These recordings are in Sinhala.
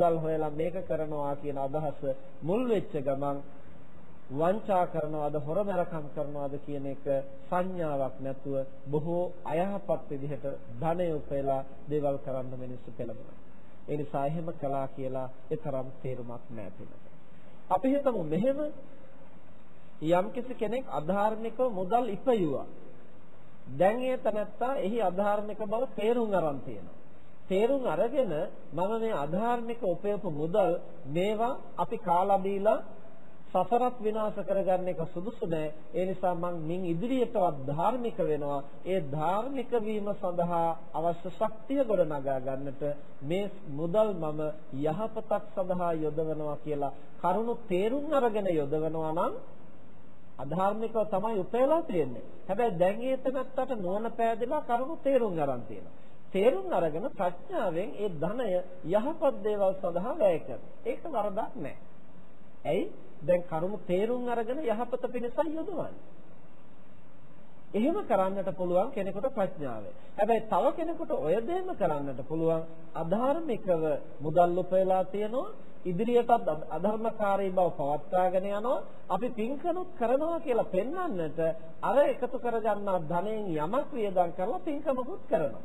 මුදල් හොයලා මේක කරනවා කියන අදහස මුල් වෙච්ච ගමන් වංචා කරනවද හොරමරකම් කරනවද කියන එක සංඥාවක් නැතුව බොහෝ අයහපත් විදිහට ධනය උපයලා දේවල් කරන්න මිනිස්සු පෙළඹෙනවා. ඒ නිසා එහෙම කළා කියලා ඒ තරම් තේරුමක් නැහැ අපි හිතමු මෙහෙම යම්කිසි කෙනෙක් අධාර්මිකව මුදල් ඉපයුවා. දැන් ඒ තනත්තා එහි අධාර්මික බව තේරුම් අරන් තියෙනවා. තේරුම් අරගෙන මම මේ අධාර්මික උපයපු මුදල් මේවා අපි කාලා බීලා සසරත් විනාශ කරගන්න එක සුදුසු නෑ. ඒ නිසා මං මින් ඉදිරියටවත් ධාර්මික වෙනවා. ඒ ධාර්මික වීම සඳහා අවශ්‍ය ශක්තිය ගොඩනගා ගන්නට මේ මුදල් මම යහපතක් සඳහා යොදවනවා කියලා කරුණු තේරුම් අරගෙන යොදවනවා නම් අධාර්මිකව තමයි උපයලා තියෙන්නේ. හැබැයි දැන් ඒ තැනත්තට නුවණ පෑදලා කරුණු තේරුම් ගන්න තියෙනවා. තේරුම් අරගෙන ප්‍රඥාවෙන් ඒ ධනය යහපත් දේවල් සඳහා වැය කරනවා. ඒක වරදක් නෑ. ඇයි? දැන් කරුණු තේරුම් අරගෙන යහපත පිණිසයි යොදවන්නේ. එහෙම කරන්නට පුළුවන් කෙනෙකුට ප්‍රඥාවෙන්. හැබැයි තව කෙනෙකුට ඔය දෙයම කරන්නට පුළුවන් අධාර්මිකව මුදල් උපයලා තියනවා ඉදිරියටත් අධර්මකාරී බව පවත්වාගෙන යනවා අපි පින්කනුත් කරනවා කියලා පෙන්වන්නට අර එකතු කරගන්නා ධනෙන් යමක් වියදම් කරලා පින්කමකුත් කරනවා.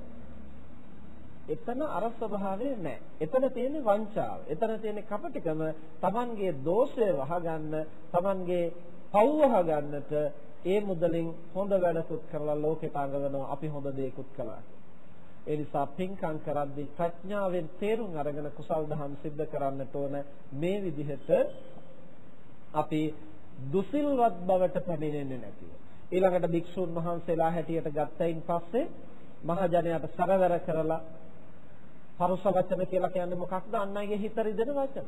එතන අර ස්වභාවය නැහැ. එතන තියෙන්නේ වංචාව. එතන තියෙන්නේ කපටිකම. Tamanගේ දෝෂය වහගන්න, Tamanගේ පව් වහගන්නට ඒ මුදලින් හොඳ වැඩකුත් කරලා ලෝකෙට අඟවනවා. අපි හොඳ දේකුත් කළා. ඒ නිසා පින්කම් කරද්දී ප්‍රඥාවෙන් තේරුම් අරගෙන කුසල් දහම් සිද්ධ කරන්නට ඕන මේ විදිහට අපි දුසිල්වත් බවට පැමිණෙන්නේ නැතිව ඊළඟට භික්ෂුන් වහන්සේලා හැටියට ගත්තයින් පස්සේ මහජනයාට සරවර කරලා පරුස වචන කියලා කියන්නේ මොකක්ද? අන් අයගේ හිත රිදෙන වචන.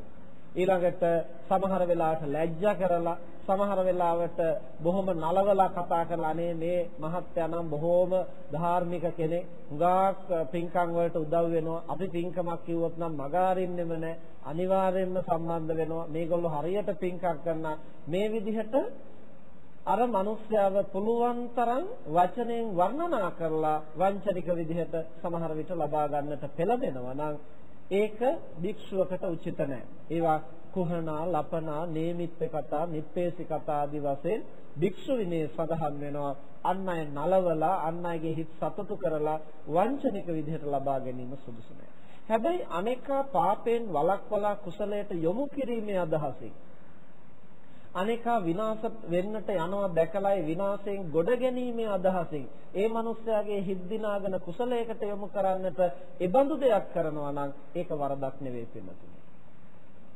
ඊළඟට සමහර වෙලාවට ලැජ්ජා කරලා සමහර වෙලාවට බොහොම නලවලා කතා කරලා අනේ මේ මහත්යා නම් බොහොම ධාර්මික කෙනෙක්. හුඟක් පින්කම් වලට උදව් වෙනවා. අපි පින්කමක් කිව්වොත් නම් මගාරින්නෙම නැහැ අනිවාර්යයෙන්ම සම්බන්ධ වෙනවා. මේගොල්ලෝ හරියට පින්කම් කරන මේ විදිහට අර මිනිස්යාව පුළුවන් තරම් වචනෙන් වර්ණනා කරලා වංචනික විදිහට සමහර විට ලබා ගන්නට පෙළඹෙනවා නම් ඒක භික්ෂුවකට උචිත නැහැ. ඒවා කුහනා, ලපනා, නේමිත්ත කතා, නිප්පේසි කතා ආදී වශයෙන් භික්ෂු විනය සඳහන් වෙනවා. අන් අය නලවලා, අන් අයගේ හිත් සතුටු කරලා වංචනික විදිහට ලබා ගැනීම සුදුසු නැහැ. හැබැයි අනේකා පාපයෙන් වළක්වලා කුසලයට යොමු කිරීමේ අදහසින් අනේකා විනාශ වෙන්නට යනවා දැකලායි විනාශයෙන් ගොඩ ගැනීමේ අදහසින් ඒ මිනිස්යාගේ හිත් දිනාගෙන කුසලයකට යොමු කරන්නට ඒබඳු දෙයක් කරනවා නම් ඒක වරදක් නෙවෙයි පින්නතුනි.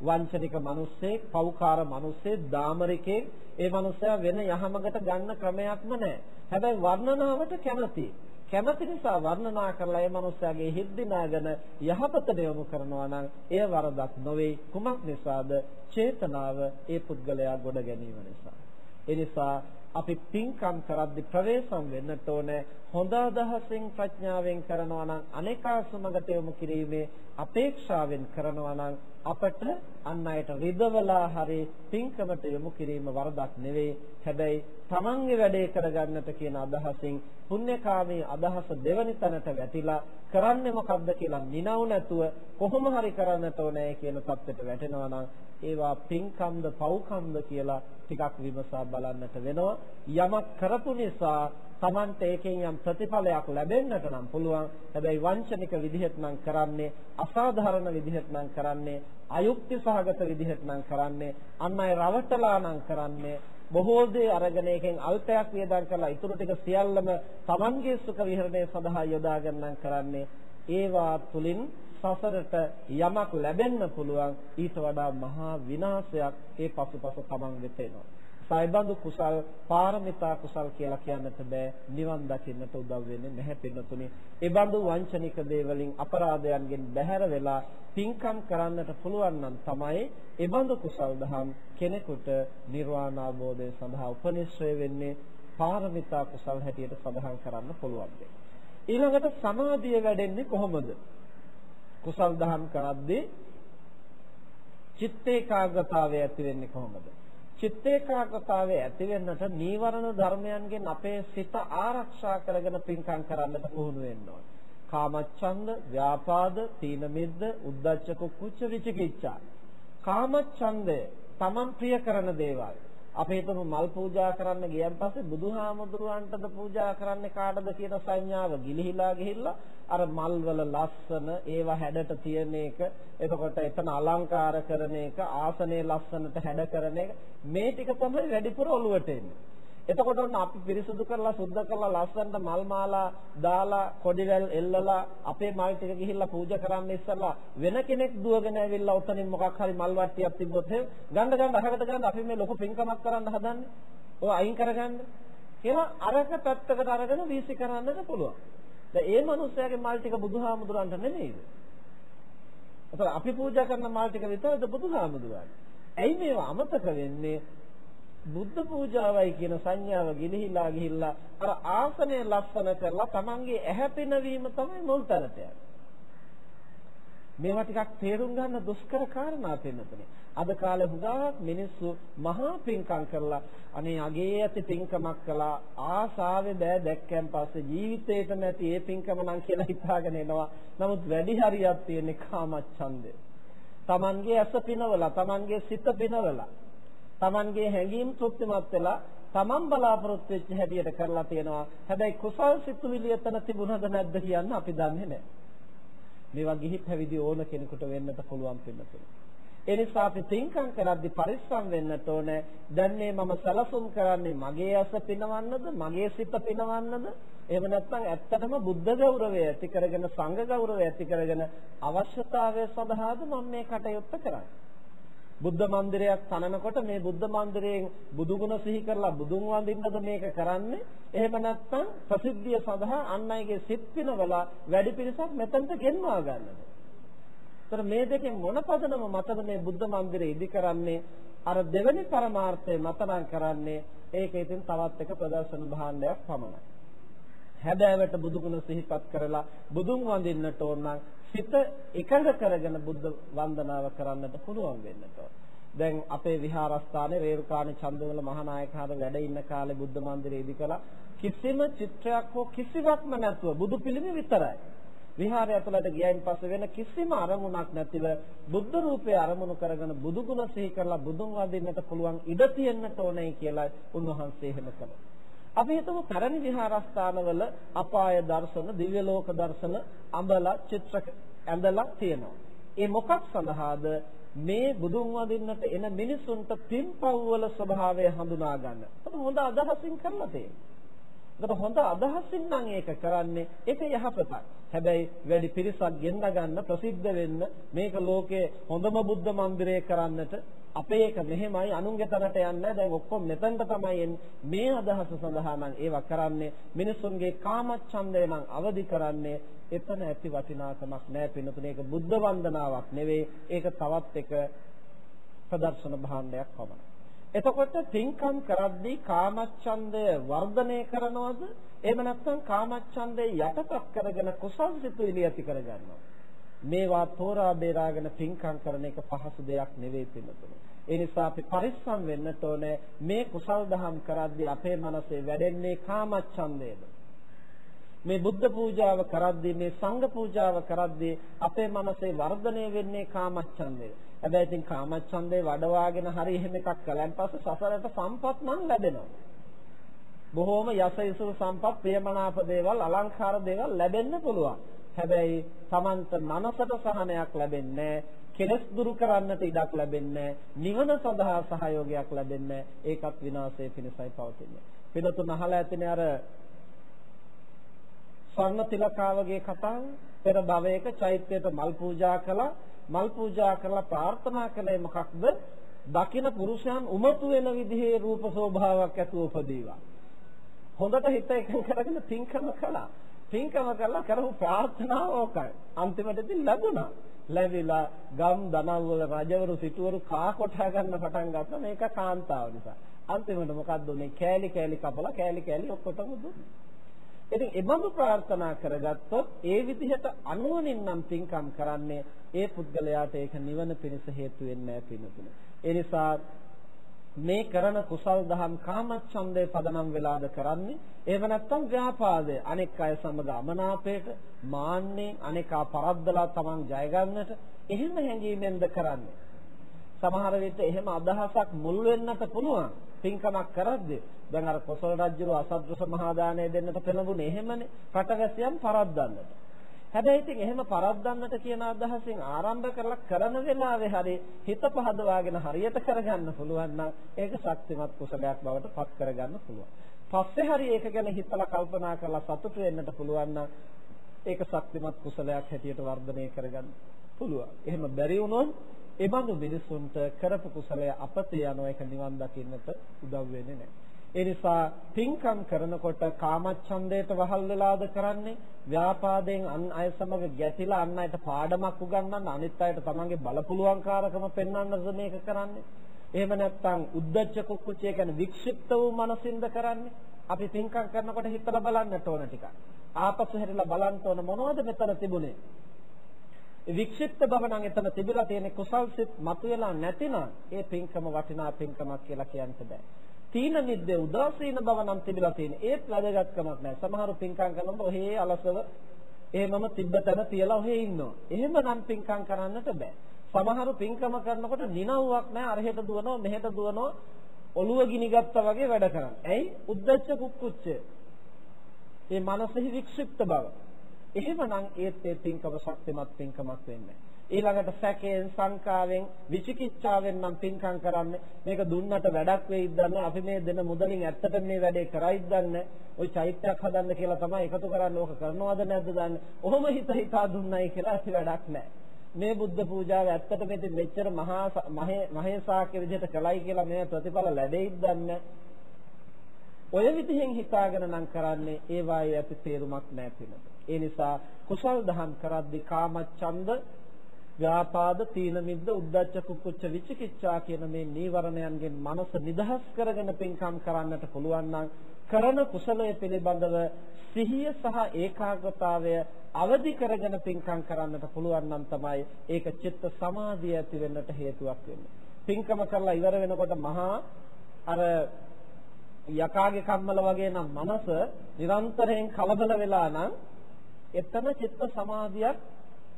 වංචනික මිනිස්සෙක්, පෞකාර මිනිස්සෙක්, දාමරිකෙක් ඒ මිනිස්සයා වෙන යහමකට ගන්න ක්‍රමයක්ම නැහැ. හැබැයි වර්ණනාවට කැමතියි. කැමති නිසා වර්ණනා කරලා ඒ මනුස්සයාගේ හිත් දිනාගෙන යහපතට යොමු කරනවා නම් එය වරදක් නොවේ. කුමක් නිසාද? චේතනාව ඒ පුද්ගලයා ගොඩ ගැනීම නිසා. ඒ නිසා අපි පින්කම් කරද්දී ප්‍රවේශම් වෙන්නට ඕනේ. හොඳ අදහසින් ප්‍රඥාවෙන් කරනවා නම් අනේකා සමගට යොමු කිරීමේ අපේක්ෂාවෙන් කරනවා නම් අපට අන් අයට රිදවලා හරි පින්කමට යොමු කිරීම වරදක් නෙවෙයි. හැබැයි තමන්ගේ වැඩේ කරගන්නට කියන අදහසින් පුණ්‍යකාමී අදහස දෙවනි තැනට වැටිලා කරන්නේ මොකද්ද කියලා නිනව නැතුව කොහොම හරි කරන්නට ඕනේ කියන தත්ත්වයට වැටෙනවා නම් ඒවා පින්කම්ද පව්කම්ද කියලා ටිකක් විමසා බලන්නට වෙනවා. යමක් කරපු නිසා Tamante එකෙන් යම් ප්‍රතිඵලයක් ලැබෙන්නට නම් පුළුවන්. හැබැයි වංචනික විදිහට නම් කරන්නේ අසාධාරණ විදිහට නම් කරන්නේ අයුක්ති සහගත විදිහට නම් කරන්නේ අන් අය රවටලා නම් කරන්නේ බොහෝ දේ අරගෙන එකෙන් අල්පයක් වියදම් කරලා ඊටු ටික සියල්ලම Tamanගේ සුඛ විහරණය සඳහා යොදා ගන්නන් කරන්නේ. ඒවා තුලින් සසරට යමක් ලැබෙන්න පුළුවන්. ඊට වඩා මහා විනාශයක් ඒ පසුපස Taman වෙත එනවා. සයිබඳු කුසල් පාරමිතා කුසල් කියලා කියන්නට බෑ නිවන් දකින්නට උදව් වෙන්නේ නැහැ පින්නතුනි. ඒ බඳු වංචනික දේවලින් අපරාධයන්ගෙන් බැහැර වෙලා පින්කම් කරන්නට පුළුවන් නම් තමයි ඒ බඳු කුසල් දහම් කෙනෙකුට නිර්වාණ අවබෝධය සඳහා උපනිශ්‍රය වෙන්නේ පාරමිතා කුසල් හැටියට සඳහන් කරන්න පුළුවන් ඊළඟට සමාධිය වැඩෙන්නේ කොහොමද? කුසල් දහම් කරද්දී චිත්ත ඒකාග්‍රතාවය ඇති වෙන්නේ කොහොමද? චිත්ත ඒකාග්‍රතාවය ඇති වෙන්නට නීවරණ ධර්මයන්ගෙන් අපේ සිත ආරක්ෂා කරගෙන පින්කම් කරන්නට පුහුණු වෙන්න ඕන. කාමච්ඡන්ද, ව්‍යාපාද, තීන මිද්ද, උද්ධච්ච කුච්ච විචිකිච්ඡා. කාමච්ඡන්දය Taman ප්‍රිය කරන දේවල්. අපි හිතමු මල් පූජා කරන්න ගියන් පස්සේ බුදුහාමුදුරුවන්ටද පූජා කරන්නේ කාටද කියන සංඥාව ගිලිහිලා ගිහිල්ලා අර මල් වල ලස්සන ඒවා හැඩට තියෙන එක. එතකොට එතන අලංකාර කරන එක ආසනයේ ලස්සනට හැඩ කරන එක. මේ ටික තමයි වැඩිපුර ඔලුවට එන්නේ. එතකොට ඔන්න අපි පිරිසුදු කරලා සුද්ධ කරලා ලස්සනට මල් මාලා දාලා කොඩිවැල් එල්ලලා අපේ මල් ටික ගිහිල්ලා පූජා කරන්න ඉස්සලා වෙන කෙනෙක් දුවගෙන ඇවිල්ලා උතනින් මොකක් හරි මල් වට්ටියක් තිබ්බොත් ගන්න ගන්න අහකට ගන්න අපි මේ ලොකු පින්කමක් කරන්න හදන්නේ. ඔය අයින් කරගන්න. කියලා අරක පැත්තකට අරගෙන වීසි කරන්නත් පුළුවන්. දැන් ඒ මනුස්සයාගේ මල් ටික බුදුහාමුදුරන්ට නෙමෙයිද? ඒතර අපි පූජා කරන මල් ටික විතරද බුදුහාමුදුරන්ට? ඇයි මේවා අමතක වෙන්නේ? බුද්ධ පූජාවයි කියන සංඥාව ගිලිහිලා ගිහිල්ලා අර ආසනය ලස්සන කරලා Tamange ඇහැ පෙනවීම තමයි මුල් තැනට මේවා ටිකක් තේරුම් ගන්න දුෂ්කර කාරණා පෙන්නතුනේ. අද කාලේ හුඟක් මිනිස්සු මහා පින්කම් කරලා අනේ අගේ ඇති පින්කමක් කළා ආසාවේ බෑ දැක්කයන් පස්සේ ජීවිතේට නැති ඒ පින්කම නම් කියලා හිතාගෙන එනවා. නමුත් වැඩි හරියක් තියෙන්නේ කාමච්ඡන්දේ. Tamange ඇස පිනවලා, Tamange සිත පිනවලා Tamanගේ හැඟීම් තෘප්තිමත් වෙලා Taman බලාපොරොත්තු වෙච්ච හැටියට කරලා තියෙනවා. හැබැයි කුසල් සිතුවිලි එතන තිබුණද නැද්ද කියන්න අපි දන්නේ නැහැ. මේවා ගිහි පැවිදි ඕන කෙනෙකුට වෙන්නට පුළුවන් පින්නතුනේ. ඒ නිසා අපි තින්කම් කරද්දී පරිස්සම් වෙන්නට ඕනේ. දැන් මේ මම සැලසුම් කරන්නේ මගේ ඇස පිනවන්නද, මගේ සිත පිනවන්නද? එහෙම නැත්නම් ඇත්තටම බුද්ධ ගෞරවය ඇති කරගෙන සංඝ ගෞරවය ඇති කරගෙන අවශ්‍යතාවය සඳහාද මම මේ කටයුත්ත කරන්නේ? බුද්ධ මන්දිරයක් තනනකොට මේ බුද්ධ මන්දිරයෙන් බුදු ගුණ සිහි කරලා බුදුන් වඳින්නද මේක කරන්නේ? එහෙම නැත්නම් ප්‍රසිද්ධිය සඳහා අන් අයගේ සිත් පිනවලා වැඩි පිරිසක් මෙතනට ගෙන්වා ගන්නද? ඒතර මේ දෙකෙන් මොන පදනම මතද මේ බුද්ධ මන්දිරය ඉදි කරන්නේ? අර දෙවෙනි පරමාර්ථය මතනම් කරන්නේ? ඒක ඉතින් තවත් එක ප්‍රදර්ශන භාණ්ඩයක් පමණයි. හැබෑවට බුදු ගුණ සිහිපත් කරලා බුදුන් වඳින්නට ඕන නම් සිත එකඟ කරගෙන බුද්ධ වන්දනාව කරන්නට පුළුවන් වෙන්නට දැන් අපේ විහාරස්ථානයේ රේරුකාණේ චන්දවල මහානායකහර වැඩ ඉන්න කාලේ බුද්ධ මන්දිරයේදී කළා කිසිම චිත්‍රයක් හෝ කිසිවක්ම නැතුව බුදු පිළිම විතරයි. විහාරය ඇතුළට ගියයින් පස්සේ වෙන කිසිම අරමුණක් නැතිව බුද්ධ රූපය අරමුණු කරගෙන බුදු ගුණ සිහි කරලා බුදුන් වඳින්නට පුළුවන් ඉඩ තියෙන්නට ඕනේ කියලා උන්වහන්සේ එහෙම කළා. අපි හිතමු පැරණි විහාරස්ථානවල අපාය දර්ශන, දිව්‍ය ලෝක දර්ශන, අඹලා චිත්‍ර ඇඳලා තියෙනවා. ඒ මොකක් සඳහාද? මේ බුදුන් වදින්නට එන මිනිසුන්ට පින්පව් වල ස්වභාවය හඳුනා ගන්න. හොඳ අදහසින් කරලා තියෙනවා. ඒකට හොඳ අදහසින් නම් ඒක කරන්නේ ඒක යහපතක්. හැබැයි වැඩි පිරිසක් ගෙන්න ගන්න ප්‍රසිද්ධ වෙන්න මේක ලෝකයේ හොඳම බුද්ධ මන්දිරය කරන්නට අපේ එක මෙහෙමයි අනුන්ගේ තරට යන්නේ දැන් ඔක්කොම මෙතනට තමයි මේ අදහස සඳහා නම් ඒවා කරන්නේ මිනිසුන්ගේ කාමච්ඡන්දය නම් අවදි කරන්නේ එතන ඇති වටිනාකමක් නැහැ පින්නතුනේ. ඒක බුද්ධ වන්දනාවක් නෙවෙයි. ඒක තවත් එක ප්‍රදර්ශන භාණ්ඩයක් පමණයි. එතකොට තින්කම් කරද්දී කාමච්ඡන්දය වර්ධනය කරනවද? එහෙම නැත්නම් කාමච්ඡන්දය යටපත් කරගෙන කුසල් සිතුවිලි ඇති කරගන්නවද? මේවා තෝරා බේරාගෙන තින්කම් කරන එක පහසු දෙයක් නෙවෙයි පිළිතුරු. ඒ නිසා අපි පරිස්සම් වෙන්නට ඕනේ මේ කුසල් දහම් කරද්දී අපේ මනසේ වැඩෙන්නේ කාමච්ඡන්දයද? මේ බුද්ධ පූජාව කරද්දී මේ සංඝ පූජාව කරද්දී අපේ මනසේ වර්ධනය වෙන්නේ කාමච්ඡන්දය. හැබැයි ඉතින් කාමච්ඡන්දේ වඩවාගෙන හරි එහෙම එකක් කලන් පස්සේ සසරට සම්පත් නම් ලැබෙනවා. බොහෝම යස යසුරු සම්පත් ප්‍රියමනාප දේවල් අලංකාර දේවල් ලැබෙන්න පුළුවන්. හැබැයි Tamanta මනසට සහනයක් ලැබෙන්නේ කෙලස් දුරු කරන්නට ඉඩක් ලැබෙන්නේ නිවන සඳහා සහයෝගයක් ලැබෙන්නේ ඒකත් විනාශයේ පිණිසයි පවතින්නේ. පිනතුන් අහලා ඇතිනේ අර ස්වර්ණ තිලකාවගේ කතාව පෙර භවයක චෛත්‍යයට මල් පූජා කළා මල් පූජා කරලා ප්‍රාර්ථනා කළේ මොකක්ද? දකින පුරුෂයන් උමතු වෙන විදිහේ රූප ශෝභාවක් ඇතුව උපදීවා. හොඳට හිත එකඟ කරගෙන පින්කම කළා. පින්කම කළා කරපු ප්‍රාර්ථනාව ඕකයි. අන්තිමට ඉතින් ලැබුණා. ලැබිලා ගම් දනව්වල රජවරු සිටුවරු කා කොටා ගන්න පටන් ගත්තා මේක කාන්තාව නිසා. අන්තිමට මොකද්ද උනේ? කෑලි කෑලි කපලා කෑලි කෑලි ඔක්කොටම දුන්නා. ඉතින් එබඳු ප්‍රාර්ථනා කරගත්තොත් ඒ විදිහට අනුවණින් නම් පින්කම් කරන්නේ ඒ පුද්ගලයාට ඒක නිවන පිණිස හේතු වෙන්නේ නැහැ පිණුතුනේ. ඒ නිසා මේ කරන කුසල් දහම් කාමච්ඡන්දේ පදනම් වෙලාද කරන්නේ? එහෙම නැත්නම් ව්‍යාපාදය. අනෙක් අය සමග අමනාපයට මාන්නේ අනේකා පරද්දලා තමන් ජය ගන්නට එහෙම හැඟීමෙන්ද කරන්නේ? සමහර විට එහෙම අදහසක් මුල් වෙන්නත් පුළුවන් පින්කමක් කරද්දී දැන් අර කොසල් රජුගේ අසද්දස මහා දාණය දෙන්නට පෙළඹුණේ එහෙමනේ රටවැසියන් පරද්දන්නට හැබැයි ඉතින් එහෙම පරද්දන්නට කියන අදහසින් ආරම්භ කරලා කරන වෙලාවේ හරි හිත පහදවාගෙන හරියට කරගන්න පුළුවන් නම් ඒක ශක්තිමත් කුසලයක් බවට පත් කරගන්න පුළුවන්. පස්සේ හරි ඒක ගැන හිතලා කල්පනා කරලා සතුටු වෙන්නට පුළුවන් නම් ඒක ශක්තිමත් කුසලයක් හැටියට වර්ධනය කරගන්න පුළුවන්. එහෙම බැරි වුණොත් ඒ බඳු මිනිසුන්ට කරපු කුසලය අපතේ යන එක නිවන් දකින්නට උදව් වෙන්නේ නැහැ. ඒ නිසා පින්කම් කරනකොට කාමච්ඡන්දයට වහල් වෙලාද කරන්නේ? ව්‍යාපාදයෙන් අන් අය සමග ගැටිලා අන් අයට පාඩමක් උගන්වන්න අනිත් අයට තමන්ගේ බලපුලුවන්කාරකම පෙන්වන්නද මේක කරන්නේ? එහෙම නැත්නම් උද්දච්ච කුක්කුච්චය කියන්නේ වික්ෂිප්ත වූ මනසින්ද කරන්නේ? අපි පින්කම් කරනකොට හිතලා බලන්නට ඕන ටිකක්. ආපසු හැරිලා බලන්න ඕන මොනවද මෙතන තිබුණේ? වික්ෂිප්ත බව නම් එතන තිබිලා තියෙන කුසල් සිත් මතුවලා නැතිනම් ඒ පින්කම වටිනා පින්කමක් කියලා කියන්න බෑ තීන මිද්දේ උදාසීන බව නම් තිබිලා තියෙන. ඒත් වැදගත්කමක් නැහැ. සමහරු පින්කම් කරනකොට ඔහේ අලසව එහෙමම තිබ්බතන තියලා ඔහේ ඉන්නවා. එහෙම නම් පින්කම් කරන්නට බෑ. සමහරු පින්කම කරනකොට නිනව්වක් නැහැ. අරහෙට දුවනවා මෙහෙට දුවනවා. ඔළුව ගිනිගත්තා වගේ වැඩ කරන්නේ. ඇයි? උද්දච්ච කුක්කුච්ච. මේ මනසෙහි වික්ෂිප්ත බව. එහෙමනම් ඒත් ඒ පින්කම ශක්තිමත් පින්කමක් වෙන්නේ නැහැ. ඊළඟට සැකයෙන් සංකාවෙන් විචිකිච්ඡාවෙන් නම් පින්කම් කරන්නේ මේක දුන්නට වැඩක් වෙයිද දන්නේ අපි මේ දෙන මුදලින් ඇත්තට මේ වැඩේ කරයිද දන්නේ ওই චෛත්‍යයක් හදන්න කියලා තමයි එකතු කරන්නේ ඕක කරනවද නැද්ද දන්නේ ඔහොම හිත හිතා දුන්නයි කියලා ඇති වැඩක් නැහැ මේ බුද්ධ පූජාව ඇත්තට මේ මෙච්චර මහා මහේසාක්‍ය විදිහට කළයි කියලා මේ ප්‍රතිඵල ලැබෙයිද දන්නේ ඔය විදිහෙන් හිතාගෙන නම් කරන්නේ ඒ වායේ ඇති තේරුමක් නැහැ ඒ නිසා කුසල් දහම් කරද්දී කාමච්ඡන්ද ව්‍යාපාද තීන මිද්ද උද්ධච්ච කුක්කුච්ච විචිකිච්ඡා කියන මේ නීවරණයන්ගෙන් මනස නිදහස් කරගෙන පින්කම් කරන්නට පුළුවන් නම් කරන කුසලයේ පිළිබඳව සිහිය සහ ඒකාග්‍රතාවය අවදි කරගෙන පින්කම් කරන්නට පුළුවන් නම් තමයි ඒක චිත්ත සමාධිය ඇති වෙන්නට හේතුවක් වෙන්නේ. පින්කම කරලා ඉවර වෙනකොට මහා අර යකාගේ කම්මල වගේ නම් මනස නිරන්තරයෙන් කලබල වෙලා නම් එතන චිත්ත සමාධියක්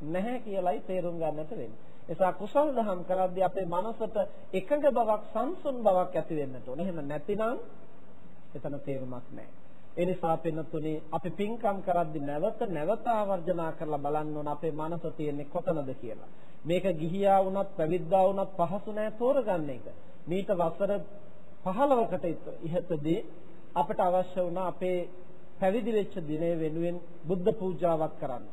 නැහැ කියලයි තේරුම් ගන්නට වෙන්නේ. එසා කුසල් දහම් කරද්දී අපේ මනසට එකඟ බවක් සංසුන් බවක් ඇති වෙන්නට ඕන. එහෙම නැතිනම් එතන තේරුමක් නැහැ. ඒ නිසා පින්නතුනේ අපි පින්කම් කරද්දී නැවත නැවත ආවර්ජනා කරලා බලන්න ඕන අපේ මනස තියෙන්නේ කොතනද කියලා. මේක ගිහියා වුණත් පැවිද්දා වුණත් පහසු නෑ තෝරගන්න එක. මීට වසර 15කට ඉහතදී අපට අවශ්‍ය වුණා අපේ පැවිදි වෙච්ච දිනය වෙනුවෙන් බුද්ධ පූජාවක් කරන්න.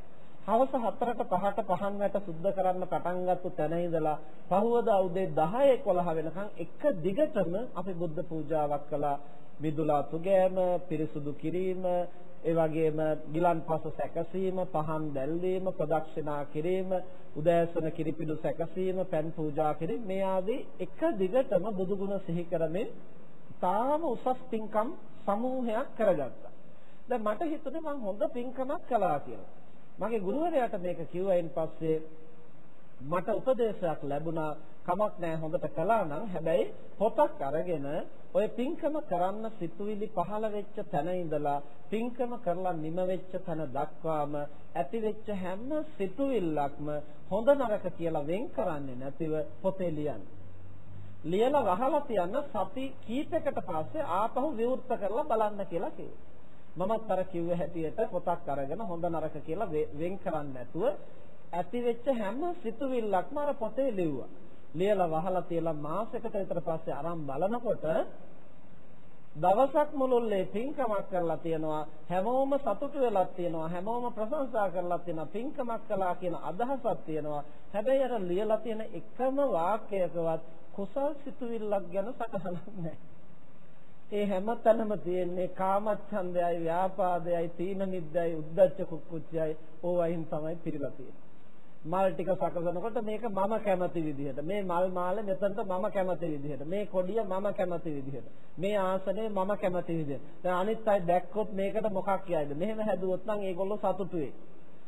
හවස 4ට 5ට පහන් වැට සුද්ධ කරන්න පටන් ගත්ත තැන ඉඳලා පහවදා උදේ 10 11 වෙනකන් එක දිගටම අපි බුද්ධ පූජාවක් කළා මිදුලා තුගෑම පිරිසුදු කිරීම ඒ වගේම ගිලන්පස සැකසීම පහන් දැල්වීම ප්‍රදක්ෂිනා කිරීම උදෑසන කිරිපිඩු සැකසීම පෑන් පූජා කිරීම මේ ආදී එක දිගටම බුදු ගුණ සිහි කරමින් තාම උසස් පින්කම් සමූහයක් කරගත්තා. දැන් මට හිතුනේ මම හොඳ පින්කමක් කළා කියලා. මගේ ගුරුවරයාට මේක කිව්වයින් පස්සේ මට උපදේශයක් ලැබුණා කමක් නැහැ හොඳට කළා නම් හැබැයි පොතක් අරගෙන ඔය පින්කම කරන්න සිතුවිලි පහළ වෙච්ච තැන ඉඳලා පින්කම කරලා නිම වෙච්ච තැන දක්වාම ඇති වෙච්ච හැම සිතුවිල්ලක්ම හොඳ නරක කියලා වෙන් කරන්නේ නැතිව පොතේ ලියන්න. ලියලා වහලා තියන්න සති කීපයකට පස්සේ ආපහු විවෘත කරලා බලන්න කියලා කිව්වා. මමත් අර කිව්ව හැටියට පොතක් අරගෙන හොඳ නරක කියලා වෙන් කරන්නේ නැතුව ඇති වෙච්ච හැම සිතුවිල්ලක්ම අර පොතේ ලිව්වා. ලියලා වහලා තියලා මාසයකට විතර පස්සේ අරන් බලනකොට දවසක් මුළුල්ලේ පින්කමක් කරලා තියෙනවා හැමෝම සතුටු වෙලා තියෙනවා හැමෝම ප්‍රශංසා කරලා තියෙනවා පින්කමක් කළා කියන අදහසක් තියෙනවා. හැබැයි අර ලියලා තියෙන එකම වාක්‍යයකවත් කුසල් සිතුවිල්ලක් ගැන සටහනක් නැහැ. ඒ හැම තැනම තියෙන්නේ කාමච්ඡන්දයයි ව්‍යාපාදයයි තීන මිද්දයයි උද්ධච්ච කුක්කුච්චයයි. ඕවයින් තමයි පිරීලා තියෙන්නේ. මල් ටික සකසනකොට මේක මම කැමති විදිහට. මේ මල් මාලේ මෙතනට මම කැමති විදිහට. මේ කොඩිය මම කැමති විදිහට. මේ ආසනේ මම කැමති විදිහට. දැන් අනිත් අය දැක්කොත් මේකට මොකක් කියයිද? මෙහෙම හැදුවොත් නම් ඒගොල්ලෝ සතුටු වෙයි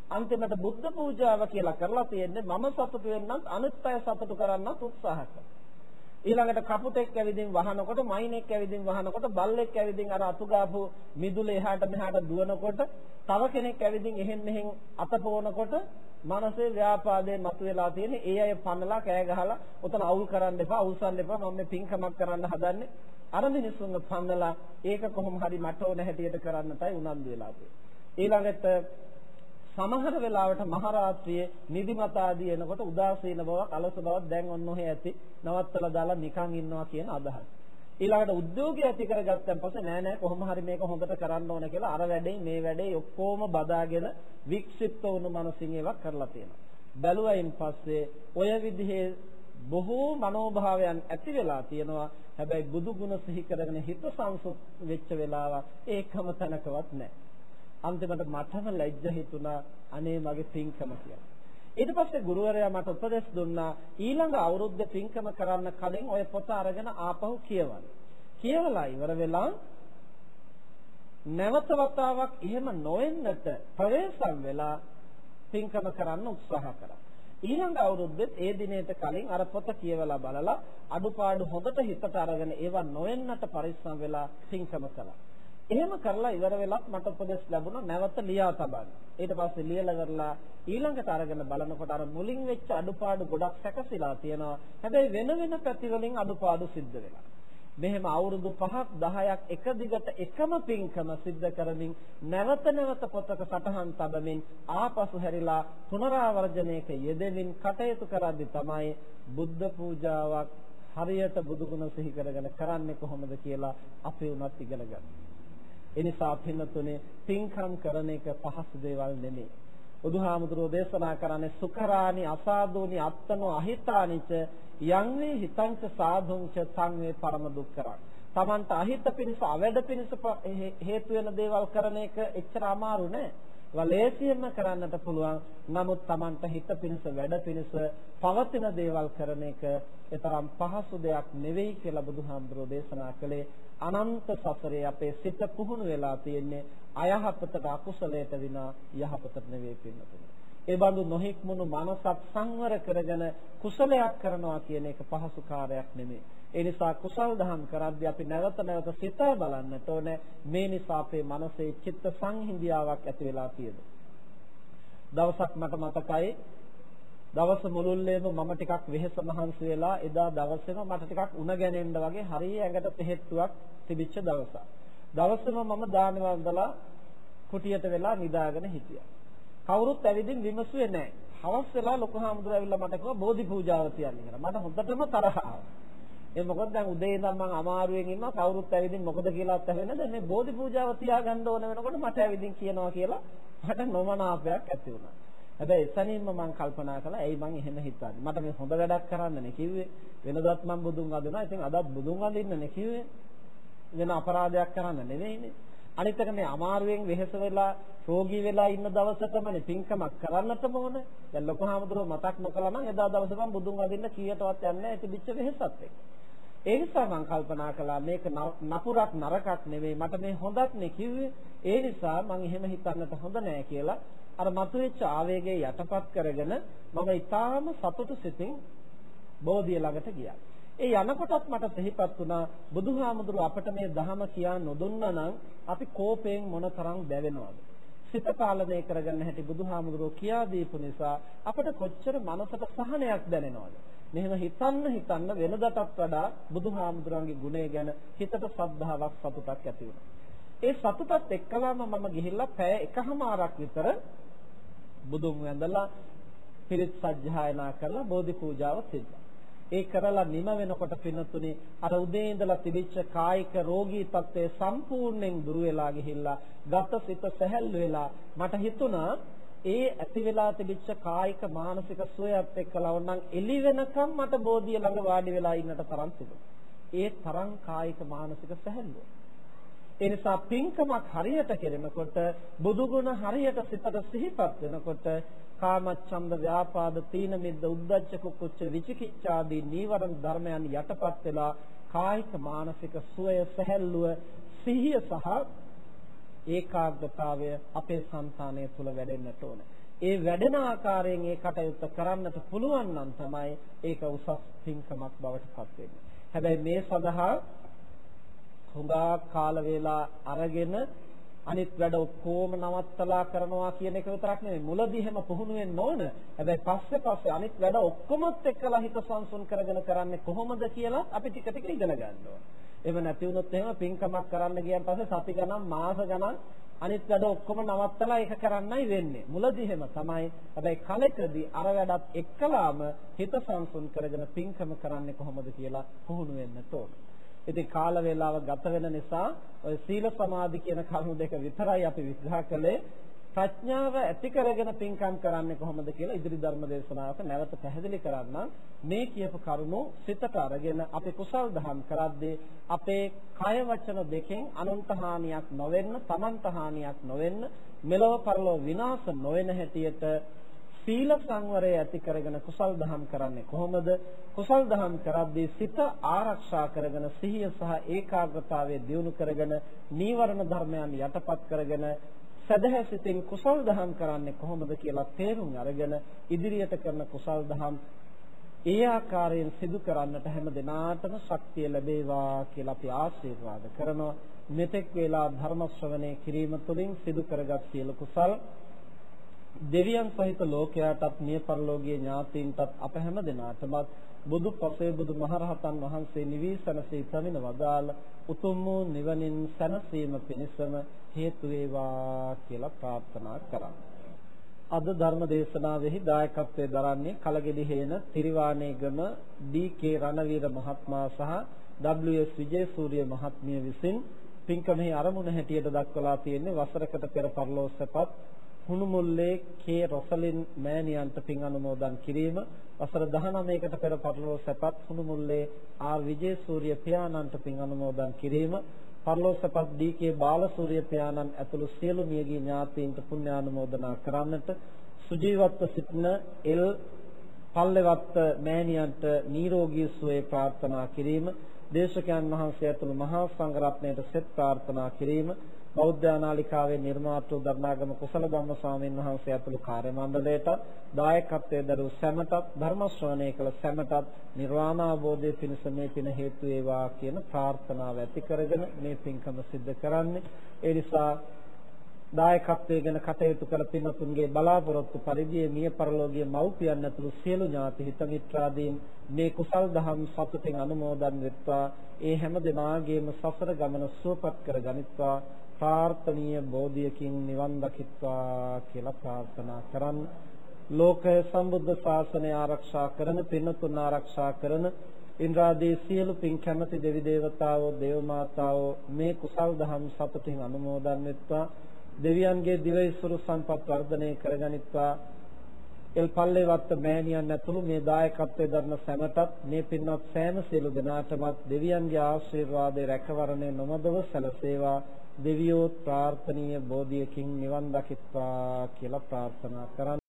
අන්තිමට බුද්ධ පූජාව කියලා කරලා තියෙන්නේ මම සතුටු වෙන්නත් අනිත් අය සතුටු කරන්නත් උත්සාහ කරනවා ඊළඟට කපුටෙක් ඇවිදින් වහනකොට මයිනෙක් ඇවිදින් වහනකොට බල්ලෙක් ඇවිදින් අර අතු ගාපු මිදුල එහාට මෙහාට දුවනකොට තව කෙනෙක් ඇවිදින් එහෙන් මෙහෙන් අත පොවනකොට මනසේ ව්‍යාපාදේ මතුවලා තියෙන ඒ අය පන්නලා කෑ ගහලා උතන අවුල් කරන්න එපා අවුල්සන්න එපා මම මේ පින්කමක් කරන්න හදන්නේ. අර මිනිස්සුන්ව පන්නලා ඒක කොහොම හරි මට ඕන හැටියට කරන්නටයි උනන්දු වෙලා තියෙන්නේ. ඊළඟට සමහර වෙලාවට මහරාත්‍රියේ නිදිමත ආදී එනකොට උදාසීන බවක් අලස බවක් දැන් ඔන්න ඔහෙ ඇති නවත්තලා දාලා නිකන් ඉන්නවා කියන අදහස. ඊළඟට උද්‍යෝගය ඇති කරගත්තන් පස්සේ නෑ නෑ කොහොම හරි මේක හොඳට කරන්න ඕන කියලා අර වැඩේ මේ වැඩේ ඔක්කොම බදාගෙන වික්ෂිප්ත වුණු මනසින් ඒවා කරලා තියෙනවා. බැලුවයින් පස්සේ ඔය විදිහේ බොහෝ මනෝභාවයන් ඇති වෙලා තියෙනවා. හැබැයි බුදු ගුණ සිහි කරගෙන හිත සංසුත් වෙච්ච වෙලාවක් ඒකම තැනකවත් නැහැ. අන්තිමට මටම ලැජ්ජ හිතුණා අනේ මගේ පින්කම කියලා. ඊට පස්සේ ගුරුවරයා මට උපදෙස් දුන්නා ඊළඟ අවුරුද්ද පින්කම කරන්න කලින් ඔය පොත අරගෙන ආපහු කියවන්න. කියවලා ඉවර වෙලා නැවත වතාවක් එහෙම නොවෙන්නට ප්‍රවේශම් වෙලා පින්කම කරන්න උත්සාහ කරා. ඊළඟ අවුරුද්දෙත් ඒ දිනේට කලින් අර පොත කියවලා බලලා අඩුපාඩු හොඳට හිතට අරගෙන ඒවා නොවෙන්නට පරිස්සම් වෙලා පින්කම කළා. එහෙම කරලා ඉවර වෙලත් මට උපදෙස් ලැබුණා නැවත ලියා තබන්න. ඊට පස්සේ ලියලා කරලා ඊළඟට අරගෙන බලනකොට අර මුලින් වෙච්ච අඩුපාඩු ගොඩක් සැකසීලා තියෙනවා. හැබැයි වෙන වෙන පැති වලින් අඩුපාඩු සිද්ධ වෙලා. මෙහෙම අවුරුදු 5ක් 10ක් එක දිගට එකම පින්කම සිද්ධ කරමින් නැවත නැවත පොතක සටහන් තබමින් ආපසු හැරිලා පුනරාවර්ජනයක යෙදෙමින් කටයුතු කරද්දී තමයි බුද්ධ පූජාවක් හරියට බුදුගුණ සිහි කරගෙන කරන්නේ කොහොමද කියලා අපි උනත් ඉගෙන ගන්නවා. එනිසා පින්නතුනේ පින්කම් කරන එක පහසු දේවල් නෙමෙයි. බුදුහාමුදුරෝ දේශනා කරන්නේ සුකරානි අසාදෝනි අත්තනෝ අහිතානිච යං වේ හිතංච සාධුංච සංවේ පරම දුක්කරං. Tamanta අහිත පිණිස අවැඩ පිණිස හේතු වෙන දේවල් කරන එක එච්චර අමාරු නෑ. වලේසියෙන්ම කරන්නට පුළුවන්. නමුත් Tamanta හිත පිණිස වැඩ පිණිස පවතින දේවල් කරන එක ඒතරම් පහසු දෙයක් නෙවෙයි කියලා බුදුහාමුදුරෝ දේශනා කළේ. අනන්ත සසරේ අපේ සිත පුහුණු වෙලා තියෙන්නේ අයහපතට අකුසලයට විනා යහපතට නෙවෙයි පින්නතුනේ. ඒ බඳු නොහික්මුණු මනසක් සංවර කරගෙන කුසලයක් කරනවා කියන එක පහසු කාර්යයක් නෙමෙයි. ඒ නිසා කුසල් දහම් කරද්දී අපි නැවත නැවත සිතා බලන්නට ඕනේ. මේ නිසා අපේ මනසේ චිත්ත සංහිඳියාවක් ඇති වෙලා තියෙනවා. දවසක් මට මතකයි දවස මුළුල්ලේම මම ටිකක් වෙහෙස මහන්සි වෙලා එදා දවසේම මට ටිකක් උණ ගැනෙන්න වගේ හරිය ඇඟට තෙහෙට්ටුවක් තිබිච්ච දවසක්. දවසේම මම දාන වන්දලා කුටියට වෙලා නිදාගෙන හිටියා. කවුරුත් ඇවිදින් විමසුවේ නැහැ. හවස් වෙලා ලොකු හාමුදුරුවෝ ඇවිල්ලා මට කිව්වා බෝධි පූජාව තියන්න කියලා. මට හොඳටම තරහ ආවා. ඒ මොකද දැන් උදේ ඉඳන් මම අමාරුවෙන් ඉන්නවා කවුරුත් ඇවිදින් මොකද කියලාත් ඇහෙන්නේ දැන් මේ බෝධි පූජාව තියාගන්න ඕන වෙනකොට මට ඇවිදින් කියනවා කියලා මට නොමනාපයක් ඇති වුණා. හැබැයි එතනින්ම මම කල්පනා කළා ඇයි මං එහෙම හිතන්නේ මට මේ හොඳ වැඩක් කරන්නනේ කිව්වේ වෙනදත් මම බුදුන් වදිනවා ඉතින් අදත් බුදුන් වදින්නනේ කිව්වේ වෙන අපරාධයක් කරන්න නෙවෙයිනේ අනිත් එක මේ අමාරුවෙන් වෙහෙස වෙලා රෝගී වෙලා ඉන්න දවසකමනේ පින්කමක් කරන්නටම ඕන. දැන් ලොකු හාමුදුරුවෝ මතක් නොකළා නම් එදා දවසේ මම බුදුන් වදින්න කීයටවත් යන්නේ නැහැ. තිබිච්ච වෙහෙසත් එක්ක. ඒ නිසා මම කල්පනා කළා මේක නපුරක් නරකක් නෙවෙයි. මට මේ හොඳක් නේ කිව්වේ. ඒ නිසා මම එහෙම හිතන්නට හොඳ නෑ කියලා අර මතුවෙච්ච ආවේගය යටපත් කරගෙන මම ඊටාම සතුටු සිතින් බෝධිය ළඟට ගියා. ඒ යනකොටත් මට සිහිපත් වුණා බුදුහාමුදුරුව අපට මේ ධහම කියා නොදුන්නා නම් අපි කෝපයෙන් මොනතරම් දැවෙනවද? සිත පාලනය කරගන්න හැටි බුදුහාමුදුරුව කියා දීපු නිසා අපට කොච්චර මනසට සහනයක් දැනෙනවද? මෙහෙම හිතන්න හිතන්න වෙනදටත් වඩා බුදුහාමුදුරන්ගේ ගුණය ගැන හිතට ශ්‍රද්ධාවක් සතුටක් ඇති වුණා. ඒ සතුටත් එක්කලාම මම ගිහිල්ලා පැය එකහමාරක් විතර බුදුන් වැඳලා පිරිත් සජ්ජායනා කරලා බෝධි පූජාව සිද්ධා. ඒ කරලා නිම වෙනකොට පින්නතුනේ අර උදේ ඉඳලා තිබිච්ච කායික රෝගී තත්ත්වය සම්පූර්ණයෙන් දුර වෙලා ගිහිල්ලා ගත සිත සැහැල්ලු වෙලා මට හිතුණා ඒ ඇති වෙලා තිබිච්ච කායික මානසික සුවයත් එක්කලා වුණනම් එළි වෙනකම් මට බෝධිය ළඟ වාඩි වෙලා ඉන්නට තරම් තිබුණා. ඒ තරම් කායික මානසික සැහැල්ලුව. ඒ නිසා පින්කමක් හරියට කෙරෙනකොට බුදුගුණ හරියට සිතට සිහිපත් වෙනකොට කාමච්ඡන්ද ව්‍යාපාද තීන මිද්ද උද්ධච්ච කුච්ච විචිකිච්ඡාදී නීවරණ ධර්මයන් යටපත් වෙලා කායික මානසික සුවය සැහැල්ලුව සිහිය සහ ඒකාග්‍රතාවය අපේ సంతානය තුල වැඩෙන්නට ඕන. ඒ වැඩෙන ආකාරයෙන් ඒ කටයුත්ත කරන්නට පුළුවන් නම් තමයි ඒක උසස් පින්කමක් බවට පත් වෙන්නේ. හැබැයි මේ සඳහා හුඟා කාල වේලා අරගෙන අනිත් වැඩ ඔක්කොම නවත්තලා කරනවා කියන එක විතරක් නෙමෙයි මුලදී හැම පුහුණු වෙන්න ඕන. හැබැයි පස්සේ පස්සේ අනිත් වැඩ ඔක්කොමත් එක්කලා හිත සංසුන් කරගෙන කරන්නේ කොහොමද කියලා අපි ටික ටික ඉගෙන ගන්න ඕන. එහෙම නැති වුණොත් එහෙම පින්කමක් කරන්න ගියන් පස්සේ සති ගණන් මාස ගණන් අනිත් වැඩ ඔක්කොම නවත්තලා ඒක කරන්නයි වෙන්නේ. මුලදී එහෙම තමයි. හැබැයි කලකදී අර වැඩත් එක්කලාම හිත සංසුන් කරගෙන පින්කම කරන්නේ කොහොමද කියලා පුහුණු වෙන්න ඕන. ඉතින් කාල වේලාව ගත වෙන නිසා ඔය සීල සමාධි කියන කරුණු දෙක විතරයි අපි විග්‍රහ කළේ. ප්‍රඥාව ඇති කරගෙන පින්කම් කරන්නේ කොහොමද කියලා ඉදිරි ධර්ම දේශනාවක නැවත පැහැදිලි කරන්නම් මේ කියපු කරුණු සිතට අරගෙන අපි කුසල් දහම් කරද්දී අපේ කය වචන දෙකෙන් අනන්ත හානියක් නොවෙන්න තමන්ට හානියක් නොවෙන්න මෙලොව පරලොව විනාශ නොවන හැටියට සීල සංවරය ඇති කරගෙන කුසල් දහම් කරන්නේ කොහොමද? කුසල් දහම් කරද්දී සිත ආරක්ෂා කරගෙන සිහිය සහ ඒකාග්‍රතාවය දියුණු කරගෙන නීවරණ ධර්මයන් යටපත් කරගෙන සදහැසිතින් කුසල් දහම් කරන්නේ කොහොමද කියලා තේරුම් අරගෙන ඉදිරියට කරන කුසල් දහම් ඒ ආකාරයෙන් සිදු කරන්නට හැම දිනාටම ශක්තිය ලැබේවා කියලා අපි ආශිර්වාද කරනවා. මෙතෙක් වේලා ධර්ම ශ්‍රවණය කිරීම තුළින් සිදු කරගත් සියලු කුසල් දෙවියන් සහිත ලෝකයාටත් මිය පරලෝකීය ඥාතීන්ටත් අප හැම දිනාටමත් බුදු පසේ බුදු මහරහතන් වහන්සේ නිවිසනසේ ප්‍රමින වදාළ උතුම් වූ නිවනින් සැනසීම පිණිසම හේතු වේවා කියලා ප්‍රාර්ථනා කරා. අද ධර්ම දේශනාවෙහි දායකත්වයෙන් දරන්නේ කලගෙඩි හේන තිරිවාණේගම ඩී.කේ රණවීර මහත්මයා සහ W.S. විජේසූරිය මහත්මිය විසින් පින්කමෙහි අරමුණ හැටියට දක්වලා තියෙන්නේ වසරකට පෙර පරලෝසපත් හුණුමුල්ලේ කේ රොසලින් මෑණියන්ට පින් අනුමෝදන් කිරීම. වසර 19කට පෙර පරලෝ සැපත් හුණුමුල්ලේ ආර්. විජේසූරිය පියාණන්ට පින් අනුමෝදන් කිරීම. පරලෝ සැපත් ඩී.කේ බාලසූරිය පියාණන් ඇතුළු සියලු මියගිය ඥාතීන්ට පුණ්‍ය අනුමෝදනා කරන්නට සුජීවත්ව සිටින එල්. පල්ලෙවත්ත මෑණියන්ට නිරෝගී සුවය ප්‍රාර්ථනා කිරීම. දේශකයන් වහන්සේ ඇතුළු මහා සංඝරත්නයට සෙත් ප්‍රාර්ථනා කිරීම. බෞද්ධ ආනාලිකාවේ නිර්මාතෘ ධර්මාගම කුසල ධම්ම ස්වාමීන් වහන්සේ ඇතුළු කාර්ය මණ්ඩලයට දායකත්වයේ දරූ සැමටත් ධර්ම ශ්‍රවණය කළ සැමටත් නිර්වාණ අවබෝධයේ පිණිස මේ පින හේතු වේවා කියන ප්‍රාර්ථනාව ඇති කරගෙන මේ පින්කම සිද්ධ කරන්නේ. ඒ නිසා දායකත්වයේ ගැන කටයුතු කළ පින්තුන්ගේ බලාපොරොත්තු පරිදි මිය පරලෝකීය මව්පියන් ඇතුළු සියලු ඥාති හිත මිත්‍රාදීන් මේ කුසල් දහම් සතුටින් අනුමෝදන් වෙත්වා. ඒ හැම දෙනාගේම සසර ගමන සුවපත් කර ගනිත්වා. ප්‍රාර්ථනීය බෝධියකින් නිවන් දකිත්වා කියලා ප්‍රාර්ථනා කරන් ලෝකය සම්බුද්ධ ශාසනය ආරක්ෂා කරන පින්තුන් ආරක්ෂා කරන ඉන්ද්‍රාදී සියලු පින් කැමැති දෙවි දේවතාවෝ දේව මාතාවෝ මේ කුසල් දහම් සතුටින් අනුමෝදන් වෙත්වා. දෙවියන්ගේ දිවයිසුරු සම්පත් වර්ධනය කරගනිත්වා. එල් පල්ලේ වත්ත මෑණියන් ඇතුළු මේ දායකත්වයේ දරන සැමටත් මේ පින්වත් සෑම සියලු දෙනාටමත් දෙවියන්ගේ ආශිර්වාදයේ රැකවරණය නොමදව සැලසේවා දෙවියෝ ප්‍රාර්ථනීය බෝධියකින් නිවන් දකිත්වා කියලා ප්‍රාර්ථනා කරන්න